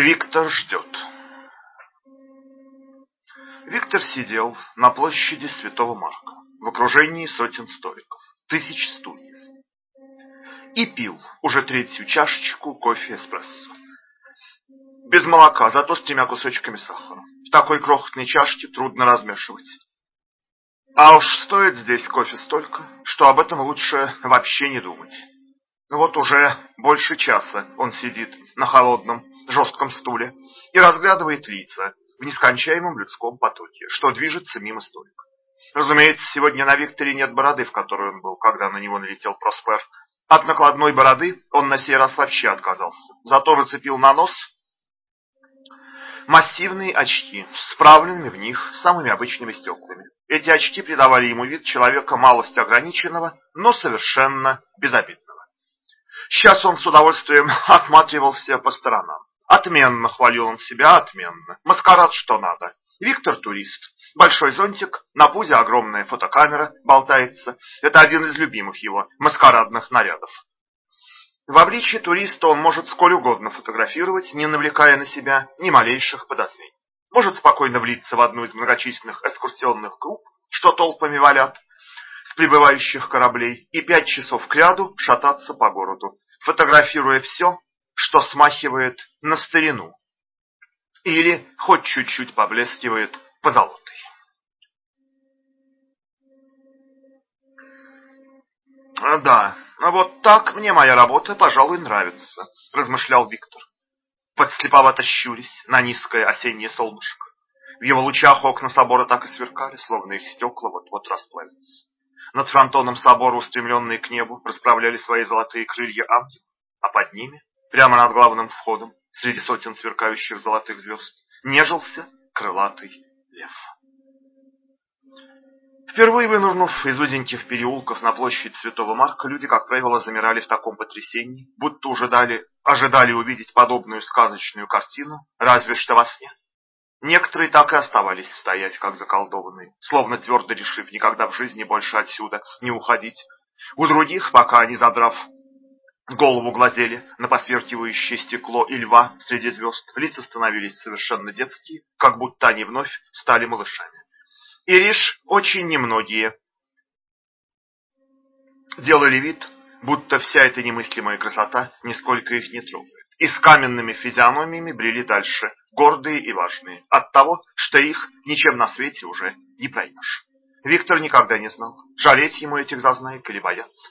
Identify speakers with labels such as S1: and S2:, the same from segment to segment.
S1: Виктор ждет. Виктор сидел на площади Святого Марка в окружении сотен столиков, тысяч стульев. И пил уже третью чашечку кофе эспрессо. Без молока, зато с тремя кусочками сахара. В такой крохотной чашке трудно размешивать. А уж стоит здесь кофе столько, что об этом лучше вообще не думать. Вот уже больше часа он сидит на холодном, жестком стуле и разглядывает лица в нескончаемом людском потоке, что движется мимо столика. Разумеется, сегодня на Викторе нет бороды, в которой он был, когда на него налетел Проспер. От накладной бороды он на сей раз вообще отказался. Зато нацепил на нос массивные очки с вправленными в них самыми обычными стеклами. Эти очки придавали ему вид человека малость ограниченного, но совершенно безобидного. Сейчас он с удовольствием осматривался по сторонам. Отменно хвалил он себя, отменно. Маскарад что надо. Виктор турист. Большой зонтик, на пузе огромная фотокамера болтается. Это один из любимых его маскарадных нарядов. В обличье туриста он может сколь угодно фотографировать, не навлекая на себя ни малейших подозрений. Может спокойно влиться в одну из многочисленных экскурсионных групп, что толпами валят, прибывающих кораблей и пять часов кряду шататься по городу, фотографируя все, что смахивает на старину или хоть чуть-чуть поблескивает позолотой. А, «Да, вот так мне моя работа, пожалуй, нравится», — размышлял Виктор, подслеповато щурясь на низкое осеннее солнышко. В его лучах окна собора так и сверкали, словно их стекла вот-вот расплавятся. Над фронтоном собора, устремленные к небу, расправляли свои золотые крылья ангелы, а под ними, прямо над главным входом, среди сотен сверкающих золотых звезд, нежился крылатый лев. Впервые вынырнув из узеньких переулков на площадь Святого Марка, люди, как правило, замирали в таком потрясении, будто уже дали, ожидали увидеть подобную сказочную картину, разве что во сне. Некоторые так и оставались стоять, как заколдованные, словно твердо решив никогда в жизни больше отсюда не уходить. У других, пока они, задрав голову, глазели на посверкивающее стекло и льва среди звезд, лица становились совершенно детские, как будто они вновь стали малышами. И лишь очень немногие делали вид, будто вся эта немыслимая красота нисколько их не трогает и с каменными физиономиями брели дальше, гордые и важные, от того, что их ничем на свете уже не проймешь. Виктор никогда не знал, жалеть ему этих зазнаек или бояться.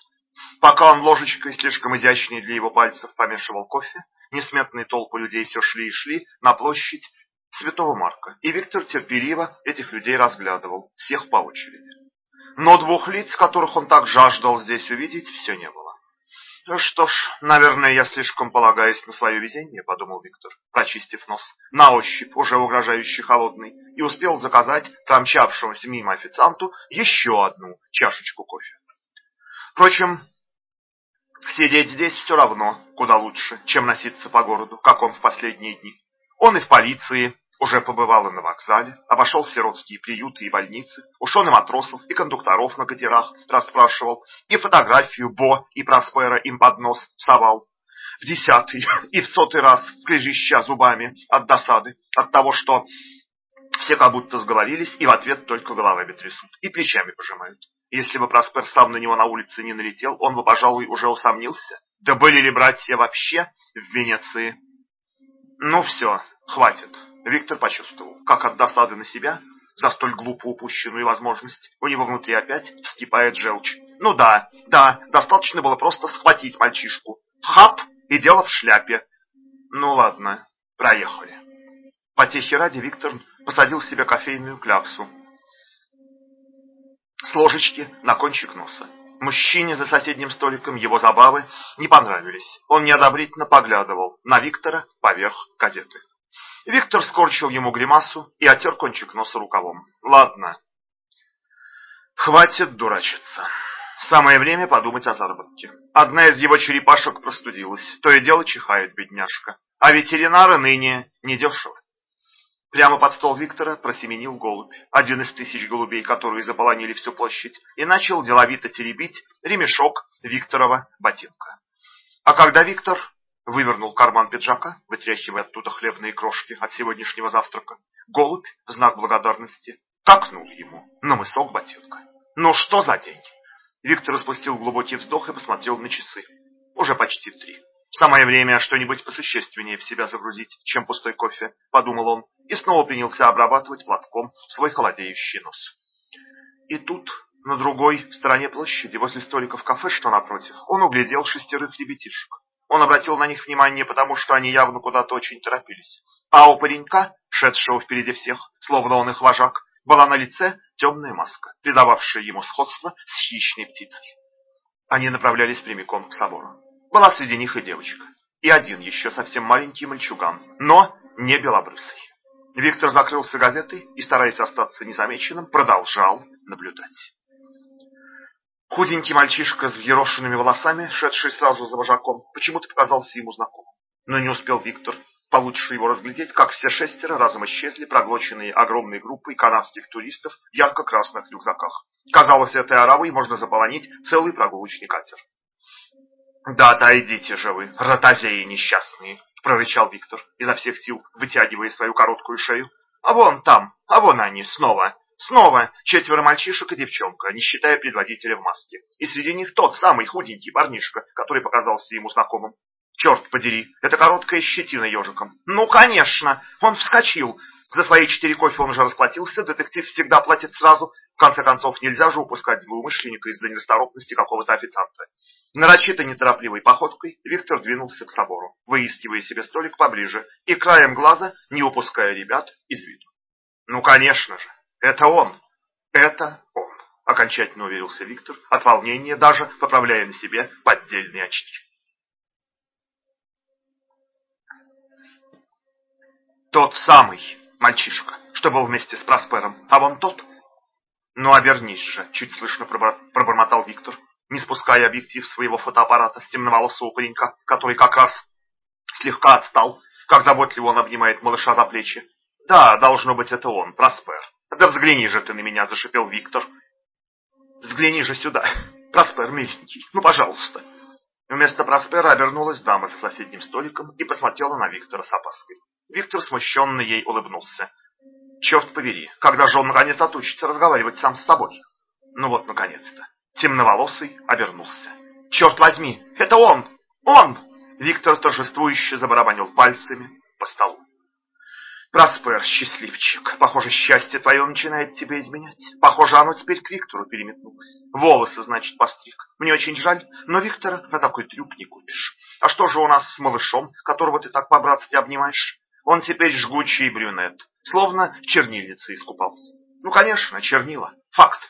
S1: Пока он ложечкой, слишком изящной для его пальцев, помешивал кофе, несметные толпы людей все шли и шли на площадь Святого Марка, и Виктор терпеливо этих людей разглядывал, всех по очереди. Но двух лиц, которых он так жаждал здесь увидеть, все не было. Ну что ж, наверное, я слишком полагаюсь на свое везение, подумал Виктор, прочистив нос, на ощупь уже угрожающий холодный, и успел заказать промчавшемуся мимо официанту еще одну чашечку кофе. Впрочем, сидеть здесь все равно куда лучше, чем носиться по городу, как он в последние дни. Он и в полиции, уже побывал и на вокзале, обошел сиротские приюты и больницы, ушел и матросов, и кондукторов на катерах расспрашивал, и фотографию Бо и Проспера им под нос совал. В десятый и в сотый раз скрежеща зубами от досады, от того, что все как будто сговорились и в ответ только головами трясут и плечами пожимают. Если бы Проспер сам на него на улице не налетел, он бы, пожалуй, уже усомнился. Да были ли братья вообще в Венеции? Ну все, хватит. Виктор почувствовал, как от досады на себя за столь глупо упущенную возможность у него внутри опять вскипает желчь. Ну да, да, достаточно было просто схватить мальчишку. Хап, и дело в шляпе. Ну ладно, проехали. Потехи ради Виктор посадил себе кофейную кляксу с ложечки на кончик носа. Мужчине за соседним столиком его забавы не понравились. Он неодобрительно поглядывал на Виктора поверх газеты. Виктор скорчил ему гримасу и отер кончик носа рукавом. Ладно, хватит дурачиться. Самое время подумать о заработке. Одна из его черепашек простудилась, то и дело чихает бедняжка. А ветеринары ныне недешево. Прямо под стол Виктора просеменил голубь, один из тысяч голубей, которые заполонили всю площадь, и начал деловито теребить ремешок Викторова ботинка. А когда Виктор вывернул карман пиджака, вытряхивая оттуда хлебные крошки от сегодняшнего завтрака. Голубь, в знак благодарности, такнул ему на мысок ботинка. «Ну что за день?» Виктор спустил глубокий вздох и посмотрел на часы. Уже почти три. Самое время что-нибудь посущественнее в себя загрузить, чем пустой кофе, подумал он, и снова принялся обрабатывать платком свой холодеющий нос. И тут, на другой стороне площади, возле столика в кафе, что напротив, он углядел шестерых ребятишек. Он обратил на них внимание, потому что они явно куда-то очень торопились. А у паренька, шедшего впереди всех, словно он их вожак, была на лице темная маска, придававшая ему сходство с хищной птицей. Они направлялись прямиком к собору. Была среди них и девочка, и один еще совсем маленький мальчуган, но не белобрысый. Виктор закрылся газетой и, стараясь остаться незамеченным, продолжал наблюдать. Худенький мальчишка с взъерошенными волосами, шедший сразу за вожаком, почему-то показался ему знакомым. Но не успел Виктор получше его разглядеть, как все шестеро разом исчезли, проглоченные огромной группой канадских туристов в ярко-красных рюкзаках. Казалось, этой оравой можно заполонить целый прогулочный катер. «Да отойдите же вы, ротозеи несчастные!» — прорычал Виктор, изо всех сил вытягивая свою короткую шею. «А вон там, а вон они, снова, снова четверо мальчишек и девчонка, не считая предводителя в маске. И среди них тот самый худенький парнишка, который показался ему знакомым. Черт подери, это короткая щетина ежиком. Ну, конечно, он вскочил. За свои четыре кофе он уже расплатился, детектив всегда платит сразу. В конце концов, нельзя же упускать злоумышленника из-за нерасторопности какого-то официанта. Нарочито неторопливой походкой Виктор двинулся к собору, выискивая себе столик поближе и краем глаза не упуская ребят из виду. Ну, конечно же, это он, это он, окончательно уверился Виктор, от волнения даже поправляя на себе поддельные очки. Тот самый мальчишка, что был вместе с Проспером, а вон тот. Ну, обернись же, чуть слышно пробормотал Виктор, не спуская объектив своего фотоаппарата с темноволосого паренька, который как раз слегка отстал, как заботливо он обнимает малыша за плечи. Да, должно быть, это он, Проспер. Да взгляни же ты на меня, зашипел Виктор. Взгляни же сюда, Проспер, миленький, ну, пожалуйста. Вместо Проспера обернулась дама за соседним столиком и посмотрела на Виктора с опаской. Виктор смущенно ей улыбнулся. Черт побери, когда же он наконец отучится разговаривать сам с собой? Ну вот, наконец-то. Темноволосый обернулся. Черт возьми, это он! Он! Виктор торжествующе забарабанил пальцами по столу. Проспер, счастливчик, похоже, счастье твое начинает тебя изменять. Похоже, оно теперь к Виктору переметнулось. Волосы, значит, постриг. Мне очень жаль, но Виктора на такой трюк не купишь. А что же у нас с малышом, которого ты так по-братски обнимаешь? Он теперь жгучий брюнет, словно в искупался. Ну, конечно, чернила. Факт.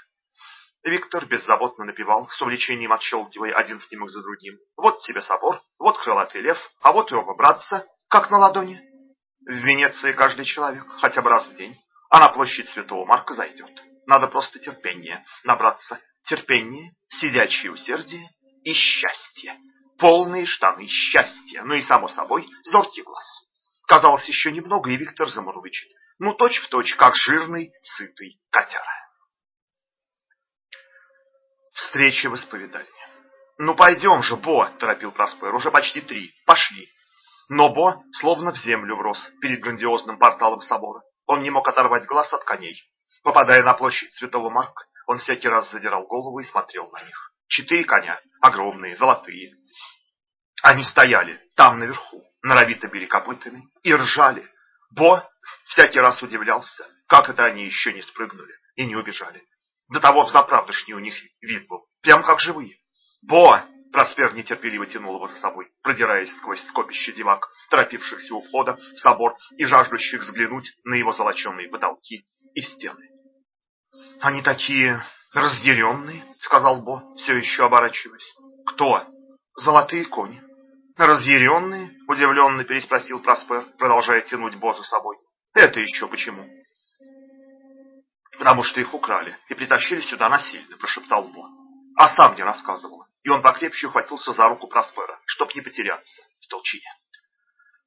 S1: Виктор беззаботно напевал, с увлечением отщелкивая один снимок за другим. Вот тебе собор, вот крылатый лев, а вот его братца, как на ладони. В Венеции каждый человек хотя бы раз в день, а на площадь Святого Марка зайдет. Надо просто терпение набраться. Терпение, сидячее усердие и счастье. Полные штаны счастья, ну и, само собой, зоркий глаз. Казалось, еще немного, и Виктор замурлычет. Ну, точь-в-точь, точь, как жирный, сытый котяра. Встреча в исповедальне. «Ну, пойдем же, Бо!» – торопил Проспер. «Уже почти три. Пошли!» Но Бо словно в землю врос перед грандиозным порталом собора. Он не мог оторвать глаз от коней. Попадая на площадь Святого Марка, он всякий раз задирал голову и смотрел на них. Четыре коня, огромные, золотые. Они стояли там наверху, норовито били копытами и ржали. Бо всякий раз удивлялся, как это они еще не спрыгнули и не убежали. До того взаправдышний у них вид был, прям как живые. Бо! Проспер нетерпеливо тянул его за собой, продираясь сквозь скопище зевак, торопившихся у входа в собор и жаждущих взглянуть на его золоченые потолки и стены. «Они такие разъяренные», — сказал Бо, все еще оборачиваясь. «Кто?» «Золотые кони». «Разъяренные?» — удивленно переспросил Проспер, продолжая тянуть Бо за собой. «Это еще почему?» «Потому что их украли и притащили сюда насильно», — прошептал Бо. «А сам не рассказывал». И он покрепче ухватился за руку Проспера, чтоб не потеряться в толчине.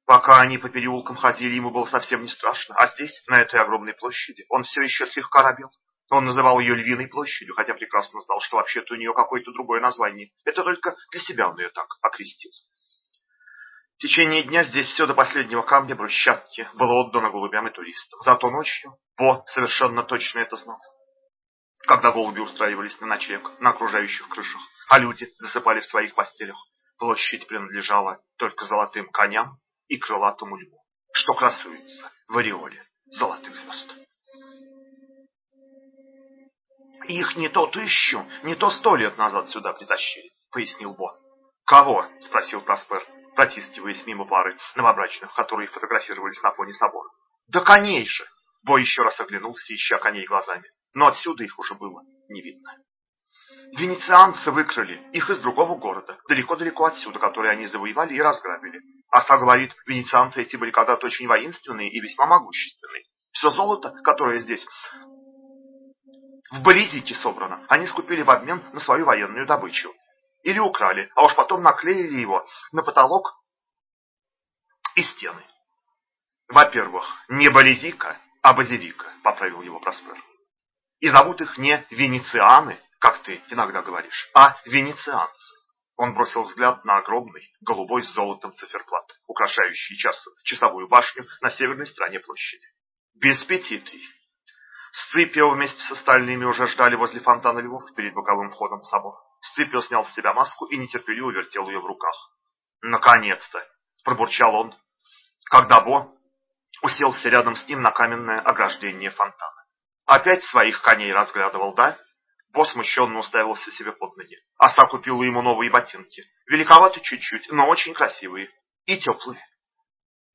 S1: Пока они по переулкам ходили, ему было совсем не страшно, а здесь, на этой огромной площади, он все еще слегка робел. Он называл ее Львиной площадью, хотя прекрасно знал, что вообще-то у нее какое-то другое название. Это только для себя он ее так окрестил. течение дня здесь все до последнего камня брусчатки было отдано голубям и туристам. Зато ночью Бо совершенно точно это знал. Когда голуби устраивались на ночлег на окружающих крышах, а люди засыпали в своих постелях, площадь принадлежала только золотым коням и крылатому льву, что красуется в ореоле золотых звезд. Их не то тысячу, не то сто лет назад сюда притащили, пояснил Бо. Кого? спросил Проспер, протискиваясь мимо пары новобрачных, которые фотографировались на фоне собора. Да коней же! Бо еще раз оглянулся, ища коней глазами, но отсюда их уже было не видно. Венецианцы выкрали их из другого города, далеко-далеко отсюда, который они завоевали и разграбили. Оса говорит, венецианцы эти были когда-то очень воинственные и весьма могущественные. Все золото, которое здесь в Болизике собрано, они скупили в обмен на свою военную добычу. Или украли, а уж потом наклеили его на потолок и стены. Во-первых, не Болизика, а Базилика, поправил его Проспер. И зовут их не венецианы, как ты иногда говоришь, а венецианцы. Он бросил взгляд на огромный, голубой с золотом циферблат, украшающий час, часовую башню на северной стороне площади. Без пяти три. Сципио вместе с остальными уже ждали возле фонтана львов перед боковым входом в собор. Сципио снял с себя маску и нетерпеливо вертел ее в руках. «Наконец-то!» – пробурчал он, когда Бо уселся рядом с ним на каменное ограждение фонтана. «Опять своих коней разглядывал, да?» Бо смущенно уставился себе под ноги. Оса купила ему новые ботинки. Великоваты чуть-чуть, но очень красивые. И теплые.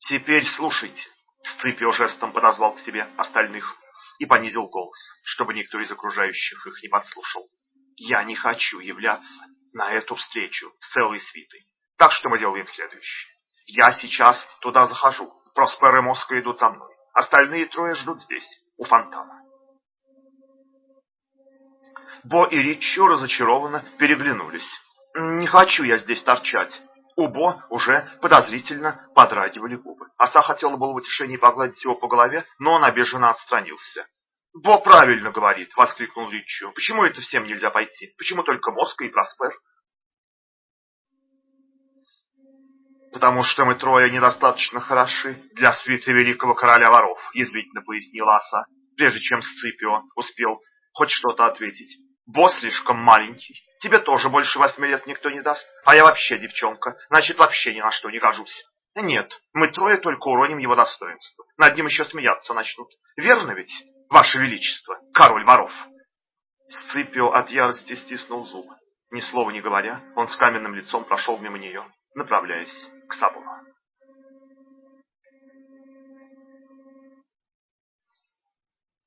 S1: «Теперь слушайте», — Сципио жестом подозвал к себе остальных и понизил голос, чтобы никто из окружающих их не подслушал. «Я не хочу являться на эту встречу с целой свитой. Так что мы делаем следующее. Я сейчас туда захожу. Проспер и Моска идут за мной. Остальные трое ждут здесь, у фонтана. Бо и Ричу разочарованно переглянулись. «Не хочу я здесь торчать». У Бо уже подозрительно подрагивали губы. Оса хотела было в утешении погладить его по голове, но он обиженно отстранился. «Бо правильно говорит!» — воскликнул Ричу. «Почему это всем нельзя пойти? Почему только Моска и Проспер?» «Потому что мы трое недостаточно хороши для свиты великого короля воров», — язвительно пояснила Оса, прежде чем Сципио успел хоть что-то ответить. Босс слишком маленький. Тебе тоже больше восьми лет никто не даст. А я вообще девчонка, значит, вообще ни на что не гожусь. Нет, мы трое только уроним его достоинство. Над ним еще смеяться начнут. Верно ведь, ваше величество, король воров? Сципио от ярости стиснул зубы. Ни слова не говоря, он с каменным лицом прошел мимо нее, направляясь к собору.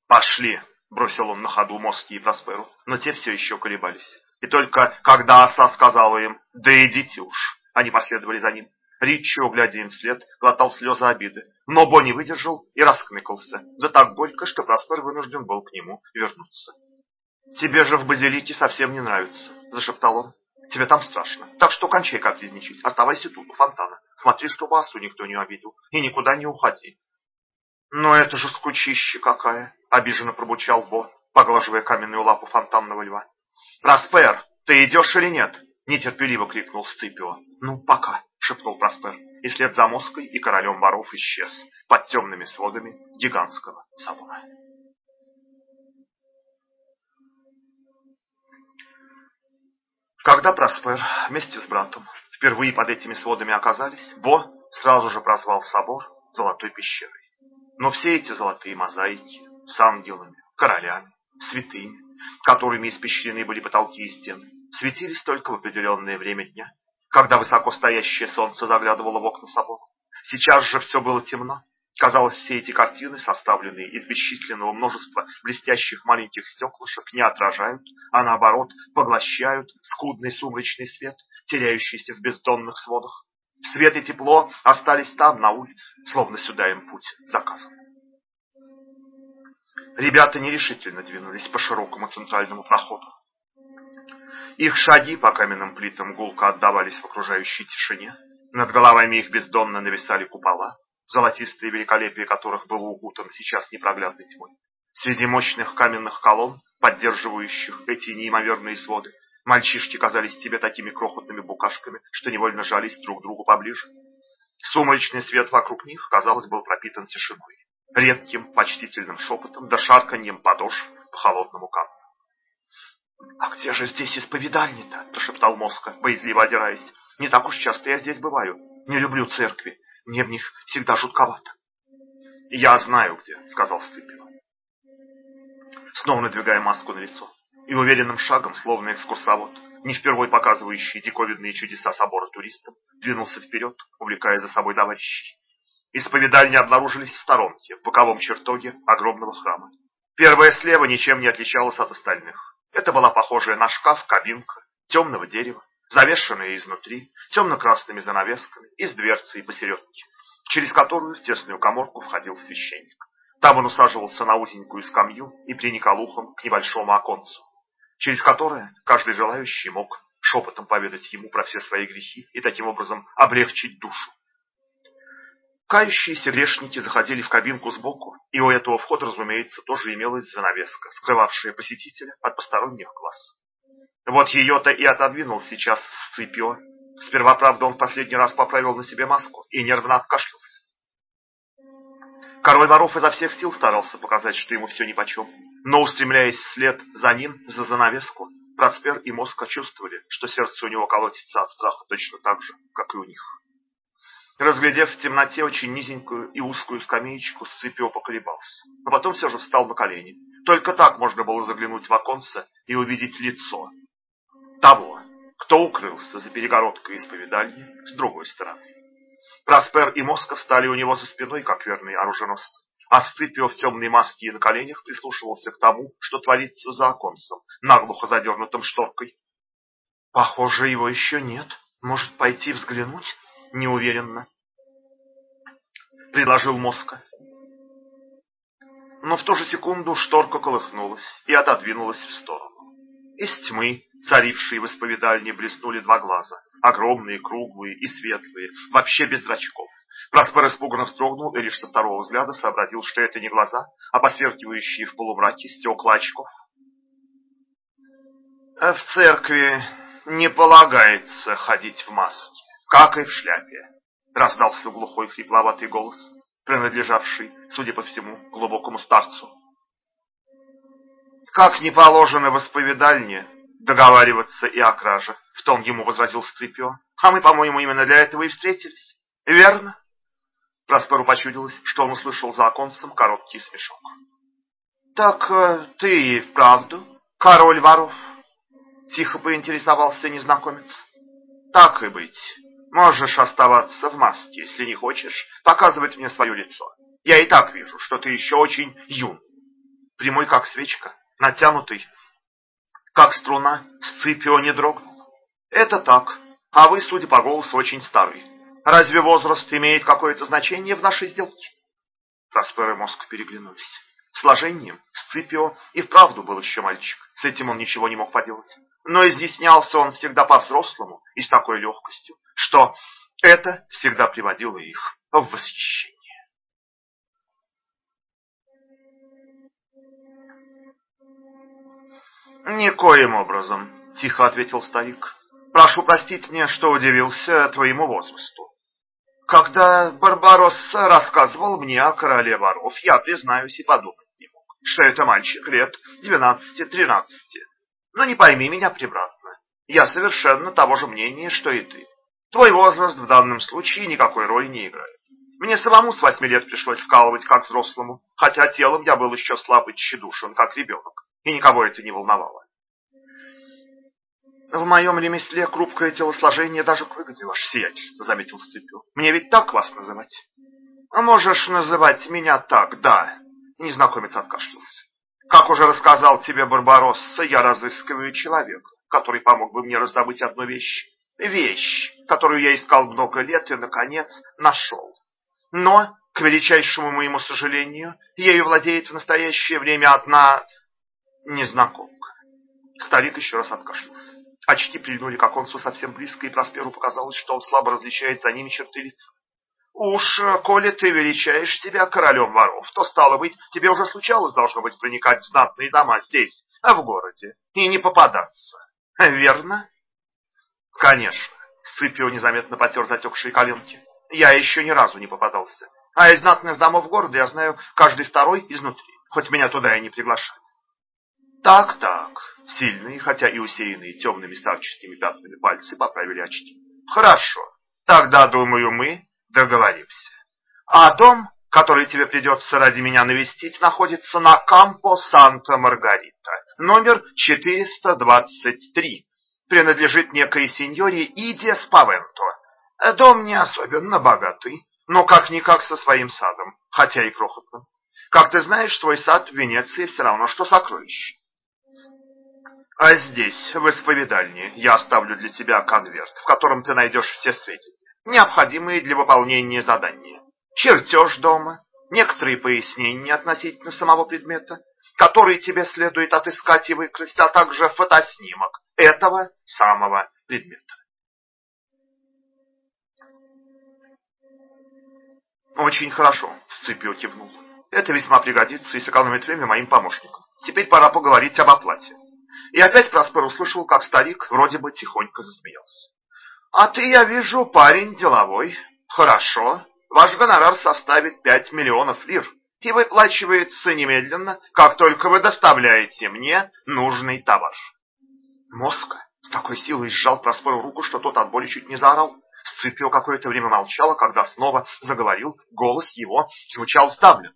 S1: «Пошли!» Бросил он на ходу Моски и Просперу, но те все еще колебались. И только когда оса сказала им «Да идите уж!», они последовали за ним. Ричо, глядя им вслед, глотал слезы обиды. Но Бо не выдержал и раскныкался, да так горько, что Проспер вынужден был к нему вернуться. «Тебе же в базилике совсем не нравится», — зашептал он. «Тебе там страшно, так что кончай капризничать, оставайся тут, у фонтана. Смотри, чтобы осу никто не обидел, и никуда не уходи. «Но это же скучище какая!» — обиженно пробучал Бо, поглаживая каменную лапу фонтанного льва. «Проспер, ты идешь или нет?» — нетерпеливо крикнул Сципио. «Ну, пока!» — шепнул Проспер, и след за Моской и королем воров исчез под темными сводами гигантского собора. Когда Проспер вместе с братом впервые под этими сводами оказались, Бо сразу же прозвал собор Золотой пещерой. Но все эти золотые мозаики с ангелами, королями, святыми, которыми испещрены были потолки и стены, светились только в определенное время дня, когда высоко стоящее солнце заглядывало в окна собора. Сейчас же все было темно. Казалось, все эти картины, составленные из бесчисленного множества блестящих маленьких стеклышек, не отражают, а наоборот поглощают скудный сумрачный свет, теряющийся в бездонных сводах. Свет и тепло остались там, на улице, словно сюда им путь заказан. Ребята нерешительно двинулись по широкому центральному проходу. Их шаги по каменным плитам гулко отдавались в окружающей тишине. Над головами их бездонно нависали купола, золотистые великолепие которых было укутан сейчас непроглядной тьмой. Среди мощных каменных колонн, поддерживающих эти неимоверные своды, Мальчишки казались себе такими крохотными букашками, что невольно жались друг к другу поближе. Сумрачный свет вокруг них, казалось, был пропитан тишиной, редким почтительным шепотом да шарканьем подошв по холодному камню. «А где же здесь исповедальня-то?» – прошептал Моска, боязливо озираясь. «Не так уж часто я здесь бываю. Не люблю церкви. Мне в них всегда жутковато». «Я знаю где», — сказал Стыпин. Снова надвигая маску на лицо. И уверенным шагом, словно экскурсовод, не впервой показывающий диковинные чудеса собора туристам, двинулся вперед, увлекая за собой товарищей. Исповедальни обнаружились в сторонке, в боковом чертоге огромного храма. Первая слева ничем не отличалась от остальных. Это была похожая на шкаф кабинка темного дерева, завешенная изнутри темно-красными занавесками и с дверцей посередке, через которую в тесную коморку входил священник. Там он усаживался на узенькую скамью и приникал ухом к небольшому оконцу, через которое каждый желающий мог шепотом поведать ему про все свои грехи и таким образом облегчить душу. Кающиеся грешники заходили в кабинку сбоку, и у этого входа, разумеется, тоже имелась занавеска, скрывавшая посетителя от посторонних глаз. Вот ее-то и отодвинул сейчас Сципио. Сперва, правда, он последний раз поправил на себе маску и нервно откашлялся. Король воров изо всех сил старался показать, что ему все нипочем, но, устремляясь вслед за ним, за занавеску, Проспер и Моска чувствовали, что сердце у него колотится от страха точно так же, как и у них. Разглядев в темноте очень низенькую и узкую скамеечку, Сципио поколебался, но потом все же встал на колени. Только так можно было заглянуть в оконце и увидеть лицо того, кто укрылся за перегородкой исповедальни с другой стороны. Праспер и Москов стали у него за спиной, как верные оруженосцы. А Сципио в темной маске и на коленях прислушивался к тому, что творится за оконцем, наглухо задернутым шторкой. «Похоже, его еще нет. Может, пойти взглянуть?» «Неуверенно», — предложил Моска. Но в ту же секунду шторка колыхнулась и отодвинулась в сторону. Из тьмы царившие в исповедальне, блеснули два глаза, огромные, круглые и светлые, вообще без зрачков. Праспер испуганно вздрогнул и лишь со второго взгляда сообразил, что это не глаза, а посверкивающие в полумраке стекла очков. «В церкви не полагается ходить в маске, как и в шляпе», — раздался глухой хрипловатый голос, принадлежавший, судя по всему, глубокому старцу. «Как не положено в исповедальне, договариваться и о краже, в том ему возразил Сципио. А мы, по-моему, именно для этого и встретились. Верно? Проспору почудилось, что он услышал за оконцем короткий смешок. Так э, ты и вправду король воров? Тихо поинтересовался незнакомец. Так и быть. Можешь оставаться в маске, если не хочешь показывать мне свое лицо. Я и так вижу, что ты еще очень юн. Прямой, как свечка, натянутый как струна, Сципио не дрогнул. Это так, а вы, судя по голосу, очень старый. Разве возраст имеет какое-то значение в нашей сделке? Проспер и Мозг переглянулись. Сложением Сципио и вправду был еще мальчик. С этим он ничего не мог поделать. Но изъяснялся он всегда по-взрослому и с такой легкостью, что это всегда приводило их в восхищение. «Никоим образом», — тихо ответил старик. «Прошу простить мне, что удивился твоему возрасту. Когда Барбаросса рассказывал мне о короле воров, я, признаюсь, и подумать не мог, что это мальчик лет двенадцати-тринадцати. Но не пойми меня превратно, я совершенно того же мнения, что и ты. Твой возраст в данном случае никакой роли не играет. Мне самому с восьми лет пришлось вкалывать как взрослому, хотя телом я был еще слаб и тщедушен, как ребенок и никого это не волновало. В моем ремесле крупкое телосложение даже к выгоде, ваше сиятельство, заметил Сципио. Мне ведь так вас называть? А можешь называть меня так, да. Незнакомец откашлялся. Как уже рассказал тебе Барбаросса, я разыскиваю человека, который помог бы мне раздобыть одну вещь. Вещь, которую я искал много лет и, наконец, нашел. Но, к величайшему моему сожалению, ею владеет в настоящее время одна незнакомка. Старик еще раз откашлялся. Очки прильнули к оконцу совсем близко, и Просперу показалось, что он слабо различает за ними черты лица. «Уж, коли ты величаешь себя королем воров, то, стало быть, тебе уже случалось, должно быть, проникать в знатные дома здесь, а в городе, и не попадаться. Верно?» «Конечно», — Сципио незаметно потер затекшие коленки. я еще ни разу не попадался. А из знатных домов города я знаю каждый второй изнутри, хоть меня туда и не приглашали. Так-так, сильные, хотя и усеянные темными старческими пятнами пальцы поправили очки. Хорошо, тогда, думаю, мы договоримся. А дом, который тебе придется ради меня навестить, находится на Кампо Санта-Маргарита, номер 423. Принадлежит некой сеньоре Иде Спавенто. Дом не особенно богатый, но как-никак со своим садом, хотя и крохотным. Как ты знаешь, свой сад в Венеции все равно, что сокровище. А здесь, в исповедальне, я оставлю для тебя конверт, в котором ты найдешь все сведения, необходимые для выполнения задания. Чертеж дома, некоторые пояснения относительно самого предмета, который тебе следует отыскать и выкрасть, а также фотоснимок этого самого предмета. Очень хорошо, Сципио кивнул. Это весьма пригодится и сэкономит время моим помощникам. Теперь пора поговорить об оплате. И опять Проспер услышал, как старик вроде бы тихонько засмеялся. А ты, я вижу, парень деловой. Хорошо. Ваш гонорар составит пять миллионов лир и выплачивается немедленно, как только вы доставляете мне нужный товар. Моска с такой силой сжал Проспору руку, что тот от боли чуть не заорал. Сципио какое-то время молчал, а когда снова заговорил, голос его звучал сдавлен.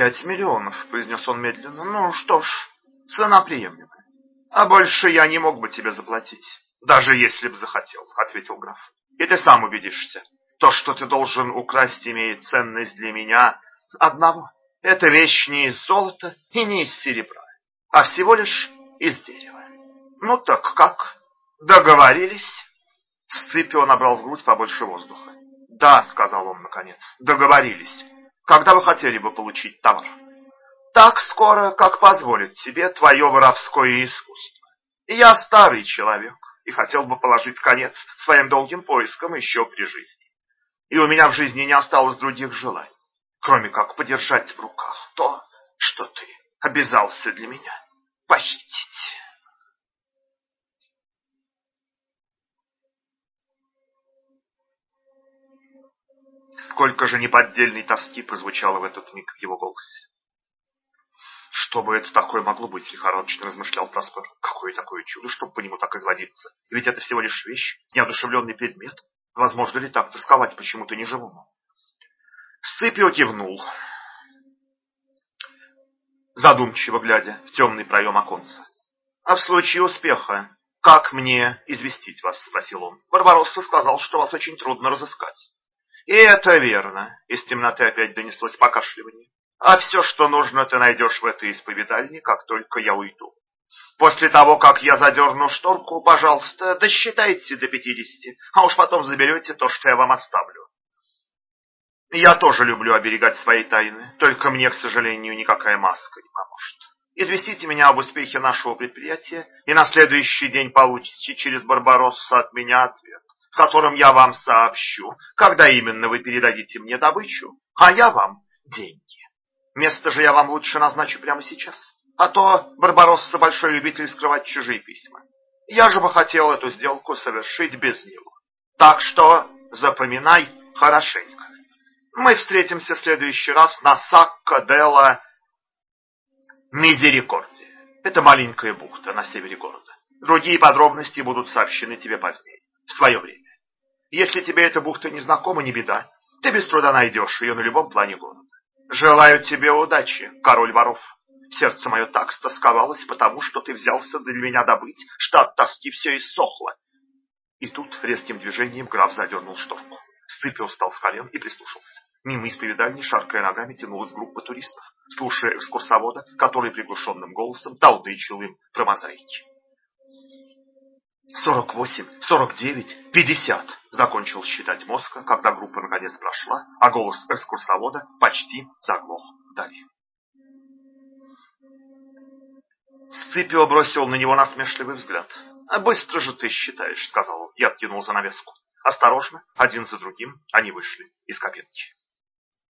S1: «Пять миллионов», — произнес он медленно. «Ну что ж, цена приемлемая. А больше я не мог бы тебе заплатить, даже если б захотел», — ответил граф. «И ты сам убедишься. То, что ты должен украсть, имеет ценность для меня одного. Это вещь не из золота и не из серебра, а всего лишь из дерева. Ну так как?» Договорились? Сципио набрал в грудь побольше воздуха. Да, сказал он наконец, договорились. Когда вы хотели бы получить товар? Так скоро, как позволит тебе твое воровское искусство. Я старый человек и хотел бы положить конец своим долгим поискам еще при жизни. И у меня в жизни не осталось других желаний, кроме как подержать в руках то, что ты обязался для меня похитить. Сколько же неподдельной тоски прозвучало в этот миг в его голосе. Что бы это такое могло быть, лихорадочно размышлял Проспер. Какое такое чудо, чтобы по нему так изводиться? Ведь это всего лишь вещь, неодушевленный предмет. Возможно ли так тосковать почему-то неживому? Сципио кивнул, задумчиво глядя в темный проем оконца. А в случае успеха, как мне известить вас? спросил он. Барбаросса сказал, что вас очень трудно разыскать. И это верно. Из темноты опять донеслось покашливание. А все, что нужно, ты найдешь в этой исповедальне, как только я уйду. После того, как я задерну шторку, пожалуйста, досчитайте до пятидесяти, а уж потом заберете то, что я вам оставлю. Я тоже люблю оберегать свои тайны, только мне, к сожалению, никакая маска не поможет. Известите меня об успехе нашего предприятия, и на следующий день получите через Барбаросса от меня ответ в котором я вам сообщу, когда именно вы передадите мне добычу, а я вам деньги. Место же я вам лучше назначу прямо сейчас, а то Барбаросса большой любитель скрывать чужие письма. Я же бы хотел эту сделку совершить без него. Так что запоминай хорошенько. Мы встретимся в следующий раз на Сакка-Делла Мизерикорде. Это маленькая бухта на севере города. Другие подробности будут сообщены тебе позднее в свое время. Если тебе эта бухта не знакома, не беда. Ты без труда найдешь ее на любом плане города. Желаю тебе удачи, король воров. Сердце мое так стосковалось, потому что ты взялся для меня добыть, что от тоски все иссохло. И тут резким движением граф задернул шторку. Сципио встал с колен и прислушался. Мимо исповедальни, шаркая ногами, тянулась группа туристов, слушая экскурсовода, который приглушенным голосом толдычил им про мозаики. «Сорок восемь, сорок девять, пятьдесят!» — закончил считать мозга, когда группа наконец прошла, а голос экскурсовода почти заглох вдали. Сципио бросил на него насмешливый взгляд. «А быстро же ты считаешь», — сказал он и откинул занавеску. Осторожно, один за другим, они вышли из кабинки.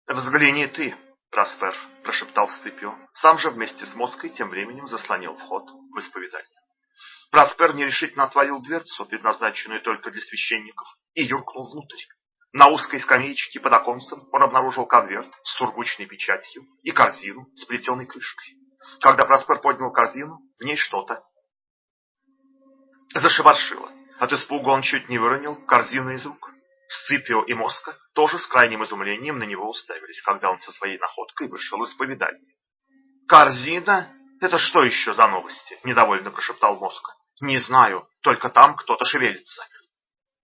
S1: «Взгляни ты, Проспер», — прошептал Сципио. Сам же вместе с Моской тем временем заслонил вход в исповедальню. Проспер нерешительно отворил дверцу, предназначенную только для священников, и юркнул внутрь. На узкой скамеечке под оконцем он обнаружил конверт с сургучной печатью и корзину с плетеной крышкой. Когда Проспер поднял корзину, в ней что-то зашебаршило. От испуга он чуть не выронил корзину из рук. Сципио и Моска тоже с крайним изумлением на него уставились, когда он со своей находкой вышел из повидания. «Корзина? Это что еще за новости?» – недовольно прошептал Моска. «Не знаю, только там кто-то шевелится».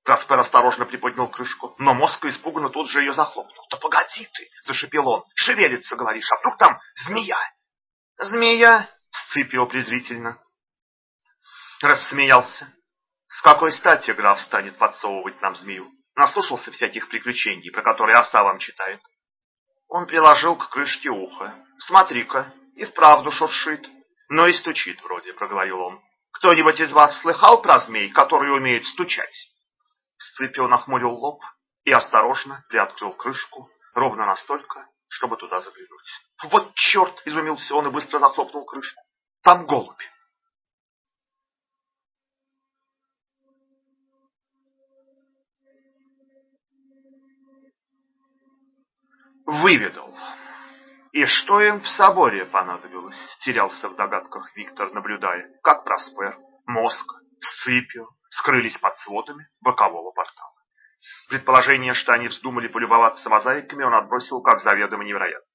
S1: Каспер осторожно приподнял крышку, но Моска испуганно тут же ее захлопнул. «Да погоди ты!» – зашипел он. «Шевелится, говоришь, а вдруг там змея?» «Змея?» – Сципио презрительно. Рассмеялся. «С какой стати граф станет подсовывать нам змею? Наслушался всяких приключений, про которые оса вам читает». Он приложил к крышке ухо. «Смотри-ка, и вправду шуршит. Но и стучит вроде», — проговорил он. «Кто-нибудь из вас слыхал про змей, которые умеют стучать?» Сципио нахмурил лоб и осторожно приоткрыл крышку, ровно настолько, чтобы туда заглянуть. «Вот черт!» — изумился он и быстро захлопнул крышку. «Там голубь!» Выведал. И что им в соборе понадобилось? Терялся в догадках Виктор, наблюдая, как Проспер, Мозг, Сципио скрылись под сводами бокового портала. Предположение, что они вздумали полюбоваться мозаиками, он отбросил как заведомо невероятно.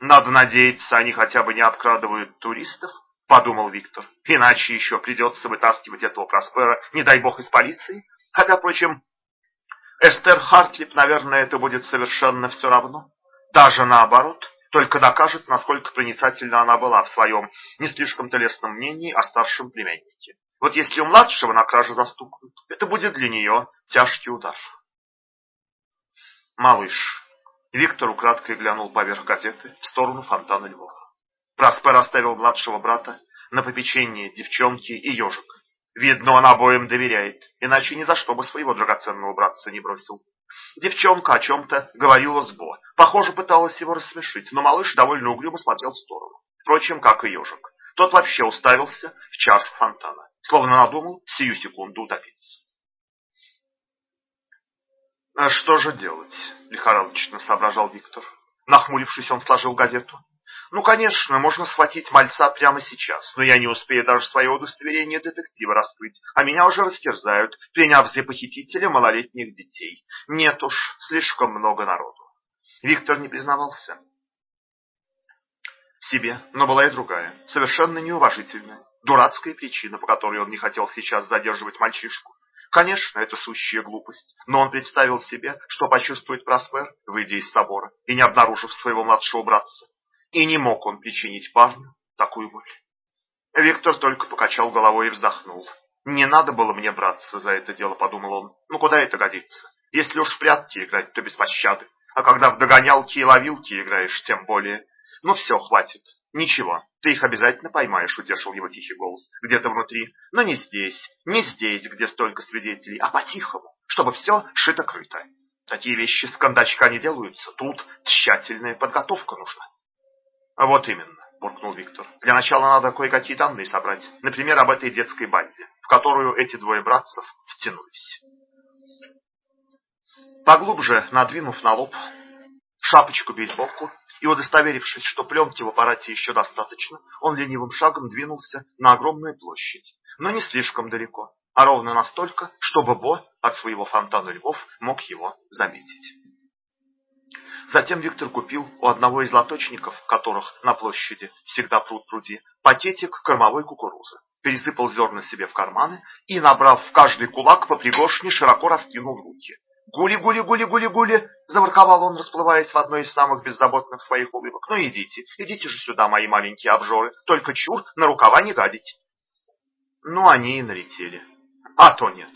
S1: «Надо надеяться, они хотя бы не обкрадывают туристов», — подумал Виктор. «Иначе еще придется вытаскивать этого Проспера, не дай бог, из полиции. Хотя, впрочем, Эстер Хартлип, наверное, это будет совершенно все равно. Даже наоборот, только докажет, насколько проницательна она была в своем не слишком-то лестном мнении о старшем племяннике. Вот если у младшего на краже застукают, это будет для нее тяжкий удар. Малыш. Виктор украдкой глянул поверх газеты в сторону фонтана Львов. Проспер оставил младшего брата на попечение девчонки и ежика. Видно, он обоим доверяет, иначе ни за что бы своего драгоценного братца не бросил. Девчонка о чем-то говорила с Бо. Похоже, пыталась его рассмешить, но малыш довольно угрюмо смотрел в сторону. Впрочем, как и ежик. Тот вообще уставился в чашу фонтана, словно надумал сию секунду утопиться. «А что же делать?» — лихорадочно соображал Виктор. Нахмурившись, он сложил газету. «Ну, конечно, можно схватить мальца прямо сейчас, но я не успею даже свое удостоверение детектива раскрыть, а меня уже растерзают, приняв за похитителя малолетних детей. Нет уж, слишком много народу». Виктор не признавался себе, но была и другая, совершенно неуважительная, дурацкая причина, по которой он не хотел сейчас задерживать мальчишку. Конечно, это сущая глупость, но он представил себе, что почувствует Проспер, выйдя из собора и не обнаружив своего младшего братца. И не мог он причинить парню такую боль. Виктор только покачал головой и вздохнул. «Не надо было мне браться за это дело», — подумал он. «Ну куда это годится? Если уж в прятки играть, то без пощады. А когда в догонялки и ловилки играешь, тем более. Ну все, хватит. Ничего, ты их обязательно поймаешь, утешил его тихий голос, где-то внутри. Но не здесь, не здесь, где столько свидетелей, а по-тихому, чтобы все шито-крыто. Такие вещи с кондачка не делаются, тут тщательная подготовка нужна. А вот именно, буркнул Виктор. Для начала надо кое-какие данные собрать, например, об этой детской банде, в которую эти двое братцев втянулись. Поглубже надвинув на лоб шапочку-бейсболку, и, удостоверившись, что пленки в аппарате еще достаточно, он ленивым шагом двинулся на огромную площадь, но не слишком далеко, а ровно настолько, чтобы Бо от своего фонтана львов мог его заметить. Затем Виктор купил у одного из лоточников, которых на площади всегда пруд пруди, пакетик кормовой кукурузы, пересыпал зерна себе в карманы и, набрав в каждый кулак по пригоршне, широко раскинул руки. «Гули, гули, гули, гули, гули!» — заворковал он, расплываясь в одной из самых беззаботных своих улыбок. «Ну идите, идите же сюда, мои маленькие обжоры, только чур на рукава не гадить!» Ну, они и налетели. А то нет.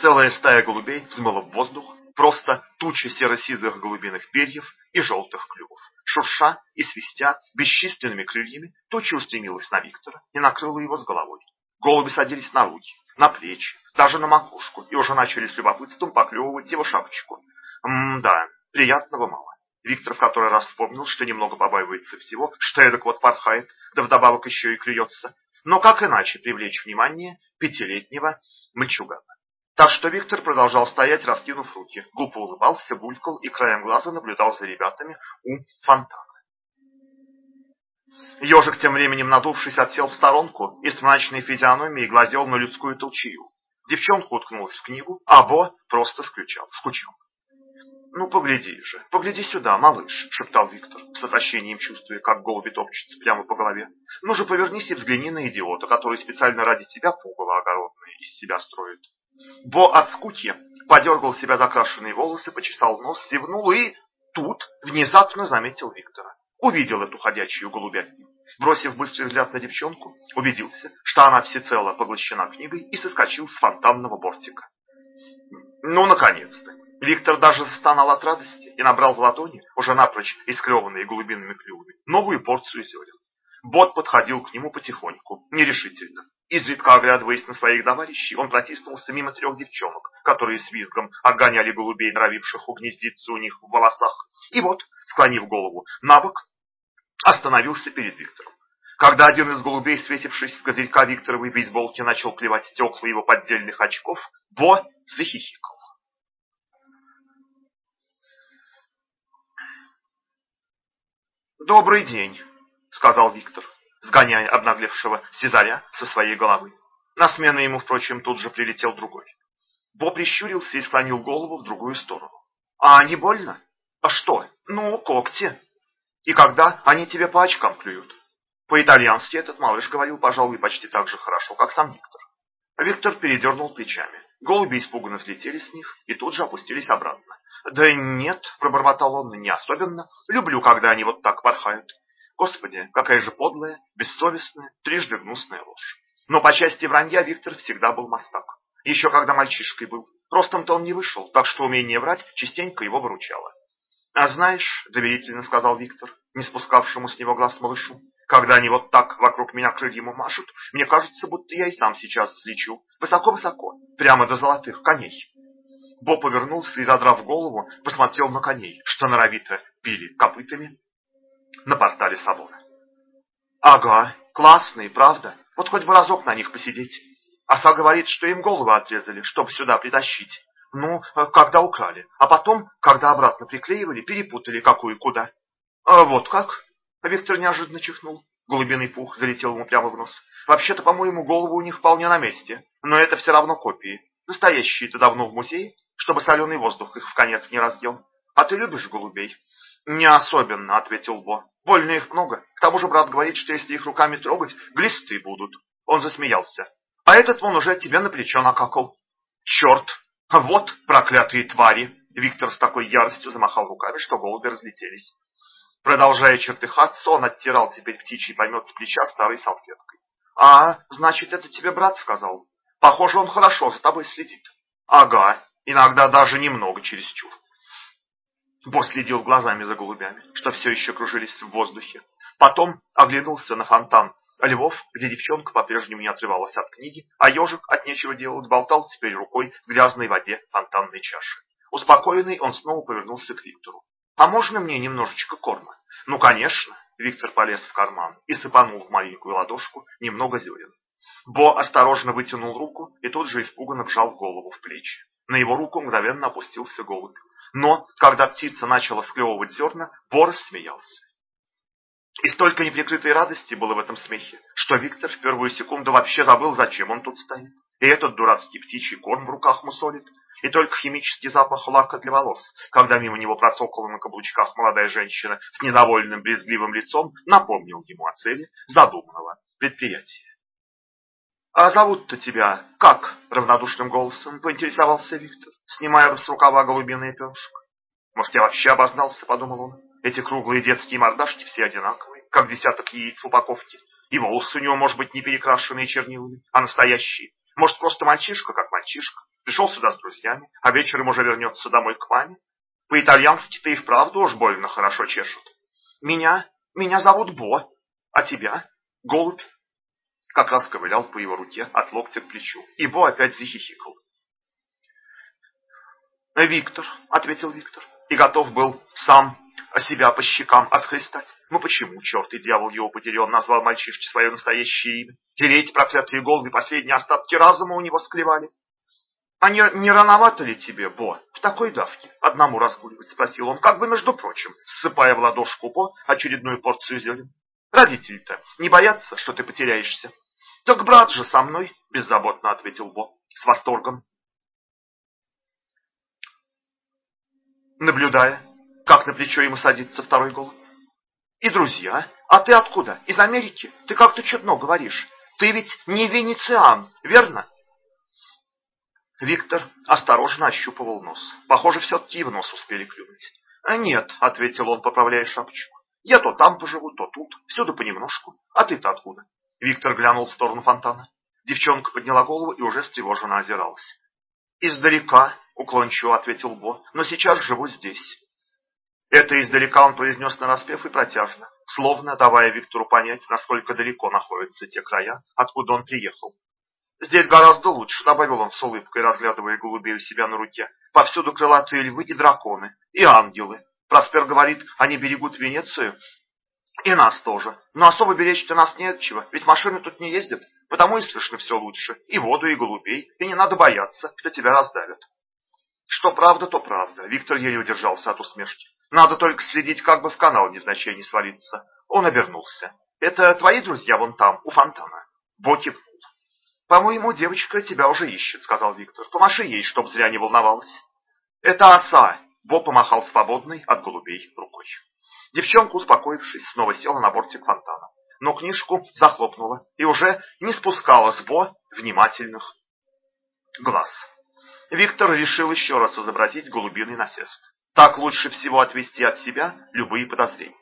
S1: Целая стая голубей взмыла в воздух, просто туча серо-сизых голубиных перьев и желтых клювов. Шурша и свистя бесчисленными крыльями, туча устремилась на Виктора и накрыла его с головой. Голуби садились на руки, на плечи, даже на макушку, и уже начали с любопытством поклевывать его шапочку. М-да, приятного мало. Виктор в который раз вспомнил, что немного побаивается всего, что эдак вот порхает, да вдобавок еще и клюется. Но как иначе привлечь внимание пятилетнего мальчугана? Так что Виктор продолжал стоять, раскинув руки, глупо улыбался, булькал и краем глаза наблюдал за ребятами у фонтана. Ежик тем временем, надувшись, отсел в сторонку и с мрачной физиономией глазел на людскую толчью. Девчонка уткнулась в книгу, а Бо просто скучал. скучал. «Ну, погляди же, погляди сюда, малыш», — шептал Виктор, с отвращением чувствуя, как голуби топчутся прямо по голове. «Ну же, повернись и взгляни на идиота, который специально ради тебя пугало огородное из себя строит». Бо от скуки подергал себя закрашенные волосы, почесал нос, зевнул и тут внезапно заметил Виктора. Увидел эту ходячую голубятню. Бросив быстрый взгляд на девчонку, убедился, что она всецело поглощена книгой и соскочил с фонтанного бортика. Ну, наконец-то! Виктор даже застонал от радости и набрал в ладони, уже напрочь искреванные голубиными клювами, новую порцию зерен. Бот подходил к нему потихоньку, нерешительно. Изредка оглядываясь на своих товарищей, он протиснулся мимо трех девчонок, которые с визгом отгоняли голубей, норовивших угнездиться у них в волосах. И вот, склонив голову на бок, остановился перед Виктором. Когда один из голубей, светившись с козырька Викторовой бейсболки, начал клевать стекла его поддельных очков, Бо захихикал. «Добрый день», — сказал Виктор, сгоняя обнаглевшего Сезаря со своей головы. На смену ему, впрочем, тут же прилетел другой. Бо прищурился и склонил голову в другую сторону. «А не больно? А что? Ну, когти. И когда они тебе по очкам клюют?» По-итальянски этот малыш говорил, пожалуй, почти так же хорошо, как сам Виктор. Виктор передернул плечами. Голуби испуганно взлетели с них и тут же опустились обратно. «Да нет», — пробормотал он, — «не особенно. Люблю, когда они вот так порхают». Господи, какая же подлая, бессовестная, трижды гнусная ложь. Но по части вранья Виктор всегда был мастак. Еще когда мальчишкой был. Ростом-то он не вышел, так что умение врать частенько его выручало. «А знаешь», — доверительно сказал Виктор, не спускавшему с него глаз малышу, «когда они вот так вокруг меня крыльями машут, мне кажется, будто я и сам сейчас слечу, высоко-высоко, прямо до золотых коней». Бо повернулся и, задрав голову, посмотрел на коней, что норовито пили копытами на портале собора. «Ага, классные, правда? Вот хоть бы разок на них посидеть. Оса говорит, что им головы отрезали, чтобы сюда притащить. Ну, когда украли, а потом, когда обратно приклеивали, перепутали какую куда. А вот как?» Виктор неожиданно чихнул. Голубиный пух залетел ему прямо в нос. Вообще-то, по-моему, головы у них вполне на месте, но это все равно копии. Настоящие-то давно в музее, чтобы соленый воздух их в конец не раздел. А ты любишь голубей? Не особенно, ответил Бо. Больно их много. К тому же брат говорит, что если их руками трогать, глисты будут. Он засмеялся. А этот вон уже тебе на плечо накакал. Черт! Вот проклятые твари! Виктор с такой яростью замахал руками, что голуби разлетелись. Продолжая чертыхаться, он оттирал теперь птичий помет с плеча старой салфеткой. «А, значит, это тебе брат сказал? Похоже, он хорошо за тобой следит». «Ага, иногда даже немного чересчур». Босс следил глазами за голубями, что все еще кружились в воздухе. Потом оглянулся на фонтан львов, где девчонка по-прежнему не отрывалась от книги, а ежик от нечего делать болтал теперь рукой в грязной воде фонтанной чаши. Успокоенный, он снова повернулся к Виктору. «А можно мне немножечко корма?» «Ну, конечно!» Виктор полез в карман и сыпанул в маленькую ладошку немного зерен. Бо осторожно вытянул руку и тут же испуганно вжал голову в плечи. На его руку мгновенно опустился голубь. Но, когда птица начала склевывать зерна, Бо смеялся. И столько неприкрытой радости было в этом смехе, что Виктор в первую секунду вообще забыл, зачем он тут стоит. И этот дурацкий птичий корм в руках мусолит, и только химический запах лака для волос, когда мимо него процокала на каблучках молодая женщина с недовольным брезгливым лицом, напомнил ему о цели задуманного предприятия. «А зовут-то тебя как?» — равнодушным голосом поинтересовался Виктор, снимая с рукава голубиное перышко. «Может, я вообще обознался?» — подумал он. «Эти круглые детские мордашки все одинаковые, как десяток яиц в упаковке, и волосы у него, может быть, не перекрашенные чернилами, а настоящие. Может, просто мальчишка, как мальчишка. Пришел сюда с друзьями, а вечером уже вернется домой к маме. По-итальянски-то и вправду уж больно хорошо чешут. Меня, меня зовут Бо, а тебя? Голубь. Как раз ковылял по его руке от локтя к плечу, и Бо опять захихикал. «Виктор», — ответил Виктор, и готов был сам себя по щекам отхлестать. Ну почему, черт и дьявол его потерял, назвал мальчишке свое настоящее имя? Эти проклятые голуби последние остатки разума у него склевали? А не, не рановато ли тебе, Бо, в такой давке одному разгуливать? Спросил он, как бы, между прочим, ссыпая в ладошку Бо очередную порцию зелень. Родители-то не боятся, что ты потеряешься. Так брат же со мной, беззаботно ответил Бо, с восторгом. Наблюдая, как на плечо ему садится второй голубь. И друзья, а ты откуда? Из Америки? Ты как-то чудно говоришь. Ты ведь не венециан, верно? Виктор осторожно ощупывал нос. Похоже, все-таки в нос успели клюнуть. «А «Нет», — ответил он, поправляя шапочку. «Я то там поживу, то тут, всюду понемножку. А ты-то откуда?» Виктор глянул в сторону фонтана. Девчонка подняла голову и уже встревоженно озиралась. «Издалека», — уклончиво ответил Бо, — «но сейчас живу здесь». Это издалека он произнес нараспев и протяжно, словно давая Виктору понять, насколько далеко находятся те края, откуда он приехал. Здесь гораздо лучше, добавил он с улыбкой, разглядывая голубей у себя на руке. Повсюду крылатые львы и драконы, и ангелы. Проспер говорит, они берегут Венецию и нас тоже. Но особо беречь-то нас не от чего, ведь машины тут не ездят, потому и слышно все лучше. И воду, и голубей, и не надо бояться, что тебя раздавят. Что правда, то правда. Виктор еле удержался от усмешки. Надо только следить, как бы в канал невзначай не свалиться. Он обернулся. Это твои друзья вон там, у фонтана? Боки «По-моему, девочка тебя уже ищет», — сказал Виктор. «Помаши ей, чтоб зря не волновалась». «Это оса!» — Бо помахал свободной от голубей рукой. Девчонка, успокоившись, снова села на бортик фонтана, но книжку захлопнула и уже не спускала с Бо внимательных глаз. Виктор решил еще раз изобразить голубиный насест. Так лучше всего отвести от себя любые подозрения.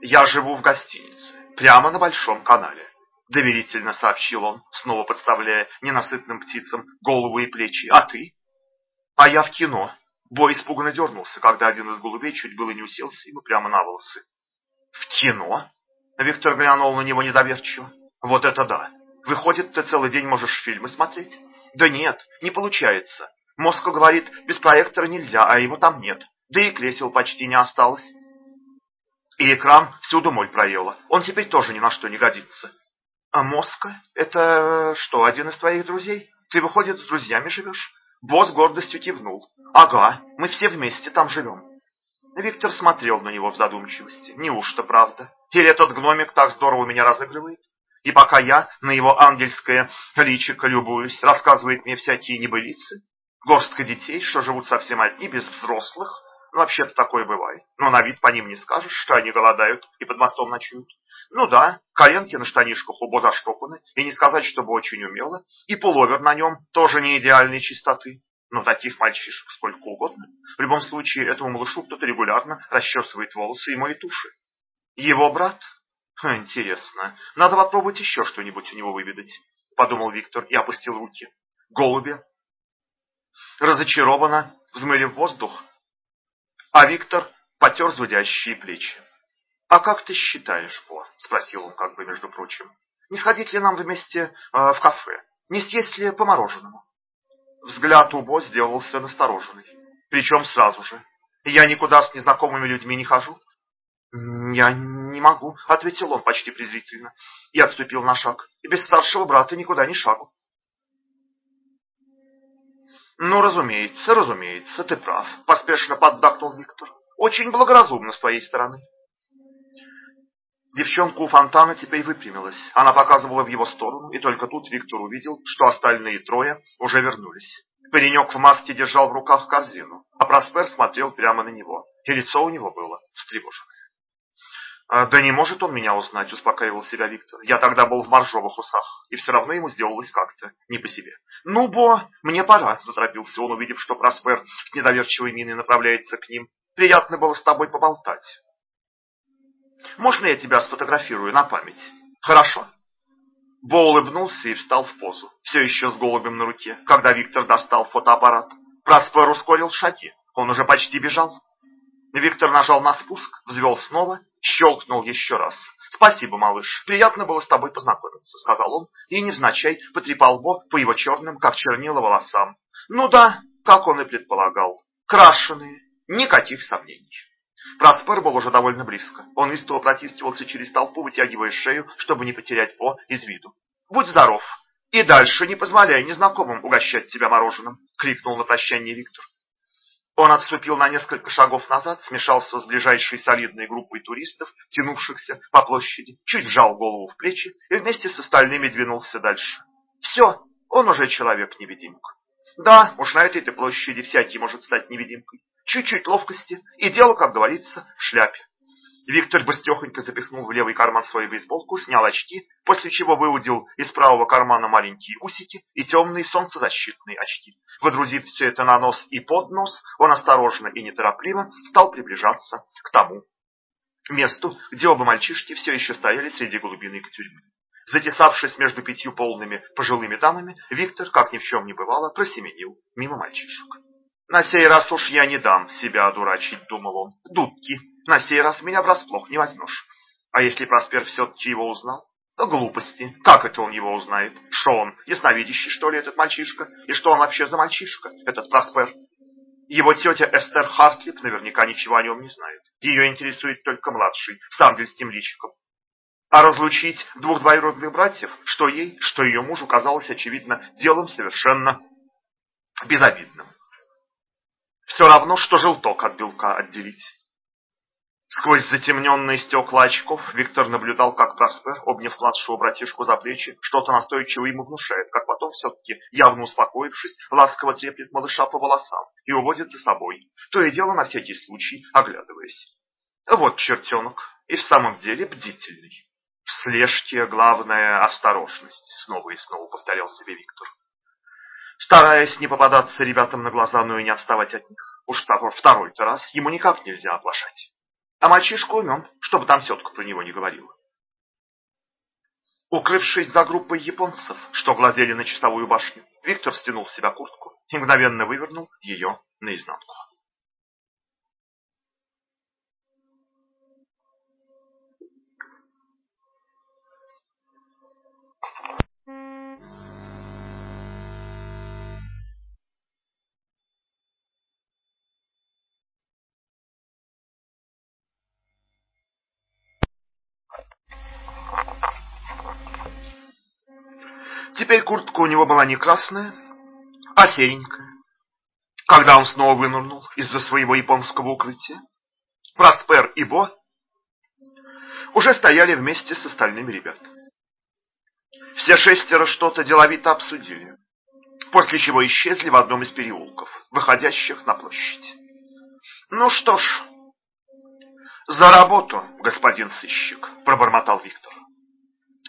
S1: «Я живу в гостинице, прямо на Большом канале доверительно сообщил он, снова подставляя ненасытным птицам голову и плечи. А ты? А я в кино. Бой испуганно дернулся, когда один из голубей чуть было не уселся ему прямо на волосы. В кино? Виктор глянул на него недоверчиво. Вот это да. Выходит, ты целый день можешь фильмы смотреть? Да нет, не получается. Москва говорит, без проектора нельзя, а его там нет. Да и кресел почти не осталось. И экран всюду моль проела. Он теперь тоже ни на что не годится. А Моска? Это что, один из твоих друзей? Ты, выходит, с друзьями живешь? Босс гордостью кивнул. Ага, мы все вместе там живем. Виктор смотрел на него в задумчивости. Неужто правда? Или этот гномик так здорово меня разыгрывает? И пока я на его ангельское личико любуюсь, рассказывает мне всякие небылицы, горстка детей, что живут совсем одни, без взрослых, ну, вообще-то такое бывает, но на вид по ним не скажешь, что они голодают и под мостом ночуют. Ну да, коленки на штанишках у заштопаны, и не сказать, чтобы очень умело, и пуловер на нем тоже не идеальной чистоты. Но таких мальчишек сколько угодно. В любом случае, этому малышу кто-то регулярно расчесывает волосы и моет уши. Его брат? Интересно. Надо попробовать еще что-нибудь у него выведать, подумал Виктор и опустил руки. Голуби разочарованно взмыли в воздух, а Виктор потер зудящие плечи. «А как ты считаешь, Бо?» – спросил он как бы между прочим. «Не сходить ли нам вместе э, в кафе? Не съесть ли по мороженому?» Взгляд у Бо сделался настороженный. Причем сразу же. «Я никуда с незнакомыми людьми не хожу?» «Я не могу», — ответил он почти презрительно и отступил на шаг. «И без старшего брата никуда не шагу». «Ну, разумеется, разумеется, ты прав», — поспешно поддакнул Виктор. «Очень благоразумно с твоей стороны. Девчонка у фонтана теперь выпрямилась. Она показывала в его сторону, и только тут Виктор увидел, что остальные трое уже вернулись. Паренек в маске держал в руках корзину, а Проспер смотрел прямо на него, и лицо у него было встревоженное. «А, «Да не может он меня узнать», — успокаивал себя Виктор. «Я тогда был в моржовых усах, и все равно ему сделалось как-то не по себе». «Ну, Бо, мне пора», — заторопился он, увидев, что Проспер с недоверчивой миной направляется к ним. «Приятно было с тобой поболтать». Можно я тебя сфотографирую на память? Хорошо. Бо улыбнулся и встал в позу, все еще с голубем на руке, когда Виктор достал фотоаппарат. Проспер ускорил шаги. Он уже почти бежал. Виктор нажал на спуск, взвел снова, щелкнул еще раз. «Спасибо, малыш. Приятно было с тобой познакомиться», — сказал он, и невзначай потрепал Бо по его черным, как чернила, волосам. «Ну да, как он и предполагал. Крашеные. Никаких сомнений». Проспер был уже довольно близко. Он истово протискивался через толпу, вытягивая шею, чтобы не потерять Бо из виду. «Будь здоров! И дальше не позволяй незнакомым угощать тебя мороженым!» — крикнул на прощание Виктор. Он отступил на несколько шагов назад, смешался с ближайшей солидной группой туристов, тянувшихся по площади, чуть вжал голову в плечи и вместе с остальными двинулся дальше. Все, он уже человек-невидимка. Да, уж на этой-то площади всякий может стать невидимкой. Чуть-чуть ловкости, и дело, как говорится, в шляпе. Виктор быстрехонько запихнул в левый карман свою бейсболку, снял очки, после чего выудил из правого кармана маленькие усики и темные солнцезащитные очки. Водрузив все это на нос и под нос, он осторожно и неторопливо стал приближаться к тому месту, где оба мальчишки все еще стояли среди глубины тюрьмы. Затесавшись между пятью полными пожилыми дамами, Виктор, как ни в чем не бывало, просеменил мимо мальчишек. «На сей раз уж я не дам себя одурачить», — думал он. «Дудки, на сей раз меня врасплох не возьмешь. А если Проспер все-таки его узнал? То глупости. Как это он его узнает? Что он, ясновидящий, что ли, этот мальчишка? И что он вообще за мальчишка, этот Проспер? Его тетя Эстер Хартлип наверняка ничего о нем не знает. Ее интересует только младший, с ангельским личиком. А разлучить двух двоюродных братьев, что ей, что ее мужу, казалось, очевидно, делом совершенно безобидным. Все равно, что желток от белка отделить. Сквозь затемненные стекла очков Виктор наблюдал, как Проспер, обняв младшего братишку за плечи, что-то настойчиво ему внушает, как потом все-таки, явно успокоившись, ласково треплет малыша по волосам и уводит за собой, то и дело на всякий случай оглядываясь. Вот чертенок, и в самом деле бдительный. В слежке главная осторожность, снова и снова повторял себе Виктор. Стараясь не попадаться ребятам на глаза, но и не отставать от них. Уж второй-то раз ему никак нельзя оплошать. А мальчишка умен, чтобы там тетка про него не говорила. Укрывшись за группой японцев, что глазели на часовую башню, Виктор стянул в себя куртку и мгновенно вывернул ее наизнанку. Теперь куртка у него была не красная, а серенькая. Когда он снова вынырнул из-за своего японского укрытия, Проспер и Бо уже стояли вместе с остальными ребятами. Все шестеро что-то деловито обсудили, после чего исчезли в одном из переулков, выходящих на площадь. «Ну что ж, за работу, господин сыщик», — пробормотал Виктор.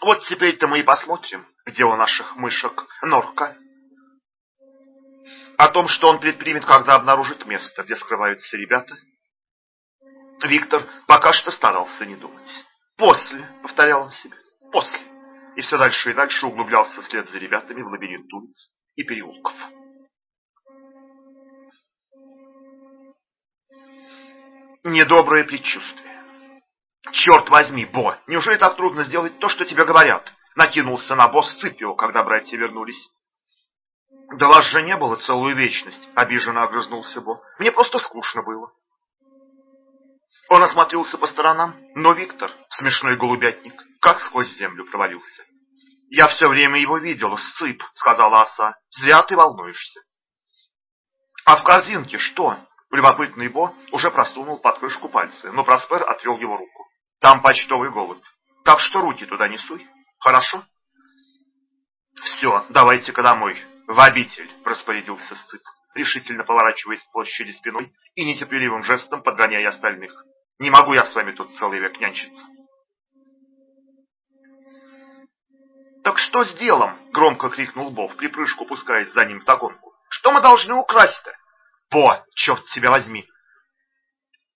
S1: «Вот теперь-то мы и посмотрим, где у наших мышек норка. О том, что он предпримет, когда обнаружит место, где скрываются ребята, Виктор пока что старался не думать. «После», — повторял он себе, — «после». И все дальше и дальше углублялся вслед за ребятами в лабиринт улиц и переулков. Недоброе предчувствие. «Черт возьми, Бо, неужели так трудно сделать то, что тебе говорят?» накинулся на босс Ципио, когда братья вернулись. «Да вас же не было целую вечность», — обиженно огрызнулся Бо. «Мне просто скучно было». Он осмотрелся по сторонам, но Виктор, смешной голубятник, как сквозь землю провалился. «Я все время его видел, сцып», — сказала оса. «Зря ты волнуешься». «А в корзинке что?» Любопытный Бо уже просунул под крышку пальцы, но Проспер отвел его руку. «Там почтовый голубь, так что руки туда не суй». Хорошо? Все, давайте-ка домой. В обитель, распорядился Сцып, решительно поворачиваясь с площади спиной и нетерпеливым жестом подгоняя остальных. Не могу я с вами тут целый век нянчиться. «Так что с делом?» — громко крикнул Бов, припрыжку пускаясь за ним в догонку. «Что мы должны украсть-то?» «Бо, черт тебя возьми!»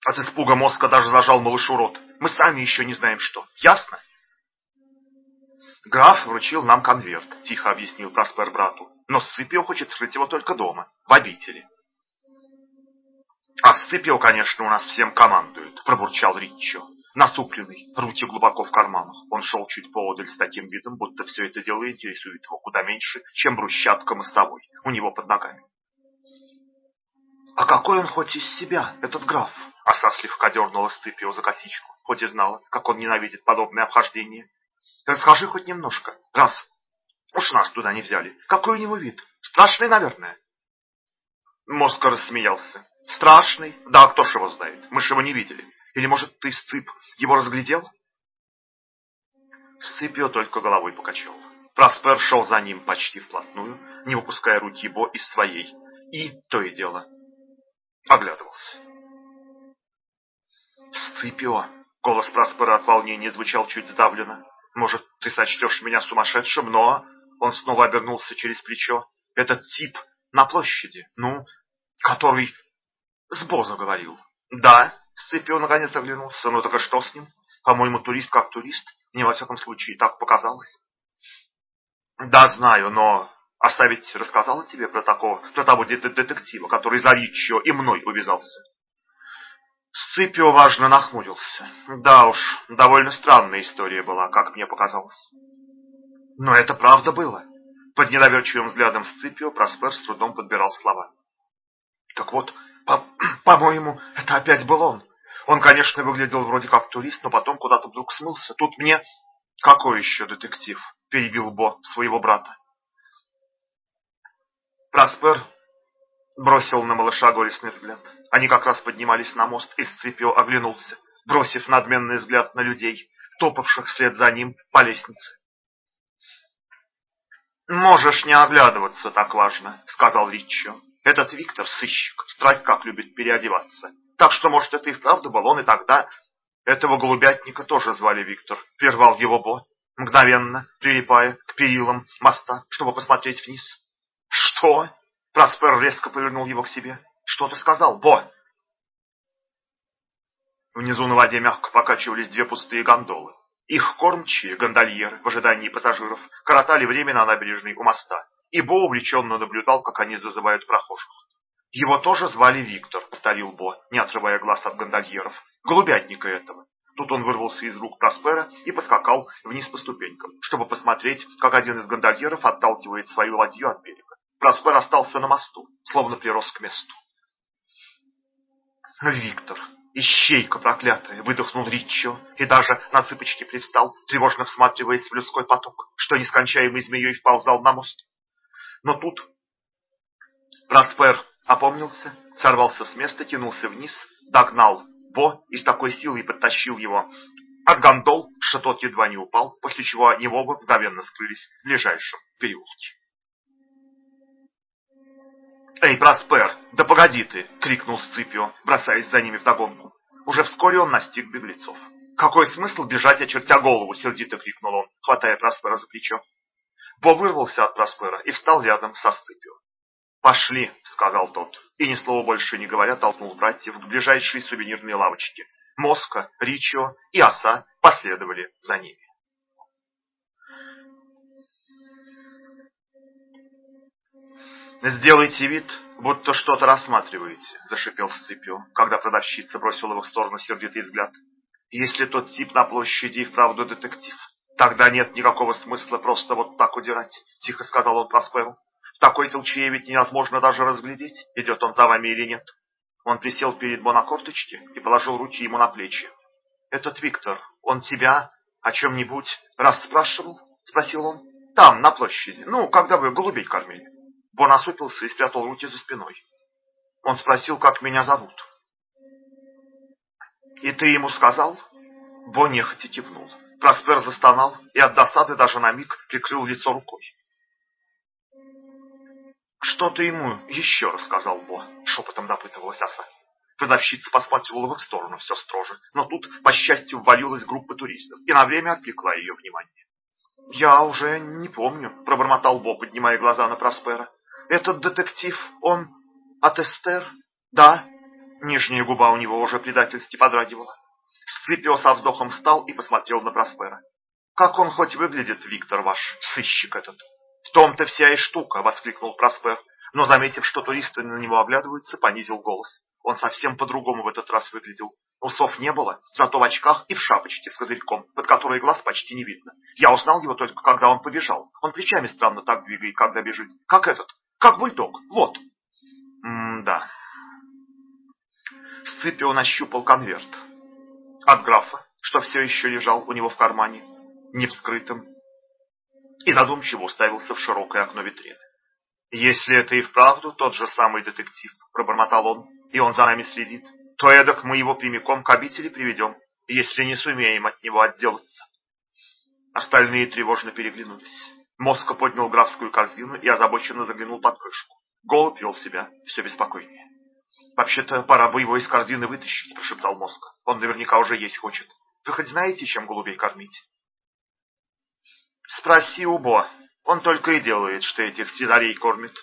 S1: От испуга мозга даже зажал малышу рот. «Мы сами еще не знаем что. Ясно?» «Граф вручил нам конверт», — тихо объяснил Праспер брату. «Но Сципио хочет скрыть его только дома, в обители». «А Сципио, конечно, у нас всем командует», — пробурчал Риччо. Насупленный, руки глубоко в карманах. Он шел чуть поодаль с таким видом, будто все это дело интересует его куда меньше, чем брусчатка мостовой у него под ногами. «А какой он хоть из себя, этот граф?» Оса слегка дернула Сципио за косичку, хоть и знала, как он ненавидит подобное обхождение. Расскажи хоть немножко, раз уж нас туда не взяли. Какой у него вид? Страшный, наверное. Моска рассмеялся. Страшный? Да, кто ж его знает? Мы же его не видели. Или, может, ты, Сцып, его разглядел? Сципио только головой покачал. Проспер шел за ним почти вплотную, не выпуская руки Бо из своей, и, то и дело, оглядывался. «Сципио!» — голос Проспера от волнения звучал чуть сдавленно. «Может, ты сочтешь меня сумасшедшим, но...» Он снова обернулся через плечо. «Этот тип на площади, ну, который с Боза говорил». «Да?» — Сципио наконец оглянулся. «Ну так а что с ним? По-моему, турист как турист. Мне, во всяком случае, так показалось». «Да, знаю, но оставить рассказала тебе про такого, про того детектива, который за Риччо и мной увязался?» Сципио важно нахмурился. Да уж, довольно странная история была, как мне показалось. Но это правда было. Под недоверчивым взглядом Сципио Проспер с трудом подбирал слова. Так вот, по-моему, по это опять был он. Он, конечно, выглядел вроде как турист, но потом куда-то вдруг смылся. Тут мне... Какой еще детектив? Перебил Бо своего брата. Проспер бросил на малыша горестный взгляд. Они как раз поднимались на мост, и Сципио оглянулся, бросив надменный взгляд на людей, топавших вслед за ним по лестнице. «Можешь не оглядываться, так важно», — сказал Риччо. «Этот Виктор — сыщик, страсть как любит переодеваться. Так что, может, это и вправду был и тогда...» «Этого голубятника тоже звали Виктор», — прервал его Бо, мгновенно прилипая к перилам моста, чтобы посмотреть вниз. «Что?» — Проспер резко повернул его к себе. «Что ты сказал, Бо?» Внизу на воде мягко покачивались две пустые гондолы. Их кормчие, гондольеры, в ожидании пассажиров, коротали время на набережной у моста, и Бо увлеченно наблюдал, как они зазывают прохожих. Его тоже звали Виктор, повторил Бо, не отрывая глаз от гондольеров. Голубятника этого. Тут он вырвался из рук Проспера и поскакал вниз по ступенькам, чтобы посмотреть, как один из гондольеров отталкивает свою ладью от берега. Проспер остался на мосту, словно прирос к месту. Виктор, «Ищейка проклятая!» — выдохнул Риччо и даже на цыпочки привстал, тревожно всматриваясь в людской поток, что нескончаемой змеей вползал на мост. Но тут Проспер опомнился, сорвался с места, тянулся вниз, догнал Бо и с такой силой подтащил его от гондол, что тот едва не упал, после чего они оба мгновенно скрылись в ближайшем переулке. «Эй, Проспер, да погоди ты!» — крикнул Сципио, бросаясь за ними вдогонку. Уже вскоре он настиг беглецов. «Какой смысл бежать, очертя голову?» — сердито крикнул он, хватая Проспера за плечо. Бо вырвался от Проспера и встал рядом со Сципио. «Пошли», — сказал тот, и ни слова больше не говоря толкнул братьев к ближайшей сувенирной лавочке. Моска, Ричо и Оса последовали за ними. «Сделайте вид, будто что-то рассматриваете», — зашипел Сципио, когда продавщица бросила в их сторону сердитый взгляд. «Если тот тип на площади и вправду детектив, тогда нет никакого смысла просто вот так удирать», — тихо сказал он Просперу. «В такой толчее ведь невозможно даже разглядеть, идет он за вами или нет». Он присел перед Бо и положил руки ему на плечи. «Этот Виктор, он тебя о чем-нибудь расспрашивал?» — спросил он. «Там, на площади. Ну, когда вы голубей кормили». Бо насупился и спрятал руки за спиной. Он спросил, как меня зовут. «И ты ему сказал?» Бо нехотя кивнул. Проспер застонал и от досады даже на миг прикрыл лицо рукой. «Что ты ему еще рассказал, Бо?» — шепотом допытывалась оса. Продавщица посматривала в их сторону все строже, но тут, по счастью, ввалилась группа туристов и на время отвлекла ее внимание. «Я уже не помню», — пробормотал Бо, поднимая глаза на Проспера. Этот детектив, он от Эстер? Да. Нижняя губа у него уже предательски подрагивала. Сципио со вздохом встал и посмотрел на Проспера. Как он хоть выглядит, Виктор ваш, сыщик этот? В том-то вся и штука, воскликнул Проспер, но, заметив, что туристы на него оглядываются, понизил голос. Он совсем по-другому в этот раз выглядел. Усов не было, зато в очках и в шапочке с козырьком, под которой глаз почти не видно. Я узнал его только, когда он побежал. Он плечами странно так двигает, когда бежит, как этот, как бульдог. Вот. М-да. Сципио нащупал конверт от графа, что все еще лежал у него в кармане, не вскрытым, и задумчиво уставился в широкое окно витрины. «Если это и вправду тот же самый детектив», — пробормотал он, — «и он за нами следит, то эдак мы его прямиком к обители приведем, если не сумеем от него отделаться». Остальные тревожно переглянулись. Моска поднял графскую корзину и озабоченно заглянул под крышку. Голубь вел себя все беспокойнее. «Вообще-то пора бы его из корзины вытащить», – прошептал Моска. «Он наверняка уже есть хочет. Вы хоть знаете, чем голубей кормить?» «Спроси у Бо. Он только и делает, что этих цезарей кормит».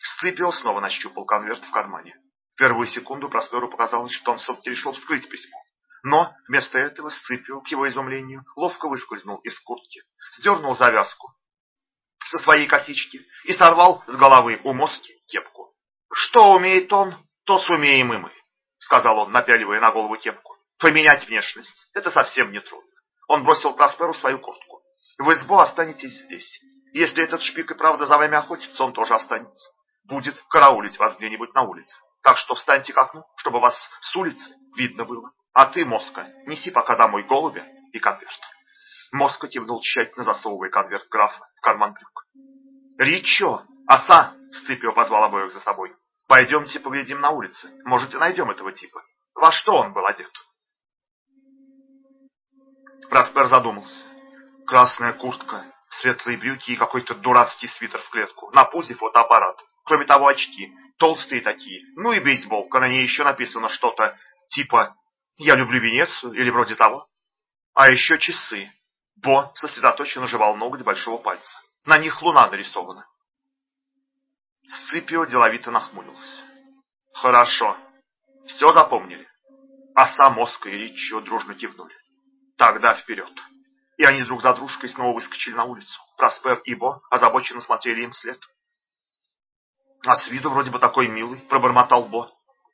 S1: Сципио снова нащупал конверт в кармане. В первую секунду Просперу показалось, что он все-таки решил вскрыть письмо. Но вместо этого Сципио, к его изумлению, ловко выскользнул из куртки, сдернул завязку со своей косички и сорвал с головы у Моски кепку. «Что умеет он, то сумеем и мы», — сказал он, напяливая на голову кепку. «Поменять внешность — это совсем не трудно». Он бросил Просперу свою куртку. «В избу останетесь здесь. Если этот шпик и правда за вами охотится, он тоже останется. Будет караулить вас где-нибудь на улице. Так что встаньте к окну, чтобы вас с улицы видно было. А ты, Моска, неси пока домой голубя и конверт». Моска кивнул тщательно, засовывая конверт графа в карман брюк. «Ричо! Оса!» — Сципио позвал обоих за собой. «Пойдемте поглядим на улице. Может, и найдем этого типа. Во что он был одет?» Праспер задумался. Красная куртка, светлые брюки и какой-то дурацкий свитер в клетку. На пузе фотоаппарат. Кроме того, очки. Толстые такие. Ну и бейсболка. На ней еще написано что-то типа «Я люблю Венецию» или вроде того. А еще часы. Бо сосредоточенно жевал ноготь большого пальца. На них луна нарисована. Сципио деловито нахмурился. Хорошо. Все запомнили. Оса, Моска и Ричио дружно кивнули. Тогда вперед. И они друг за дружкой снова выскочили на улицу. Проспер и Бо озабоченно смотрели им вслед. А с виду вроде бы такой милый, пробормотал Бо.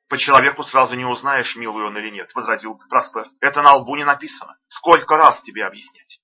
S1: По человеку сразу не узнаешь, милый он или нет, возразил Проспер. Это на лбу не написано. Сколько раз тебе объяснять?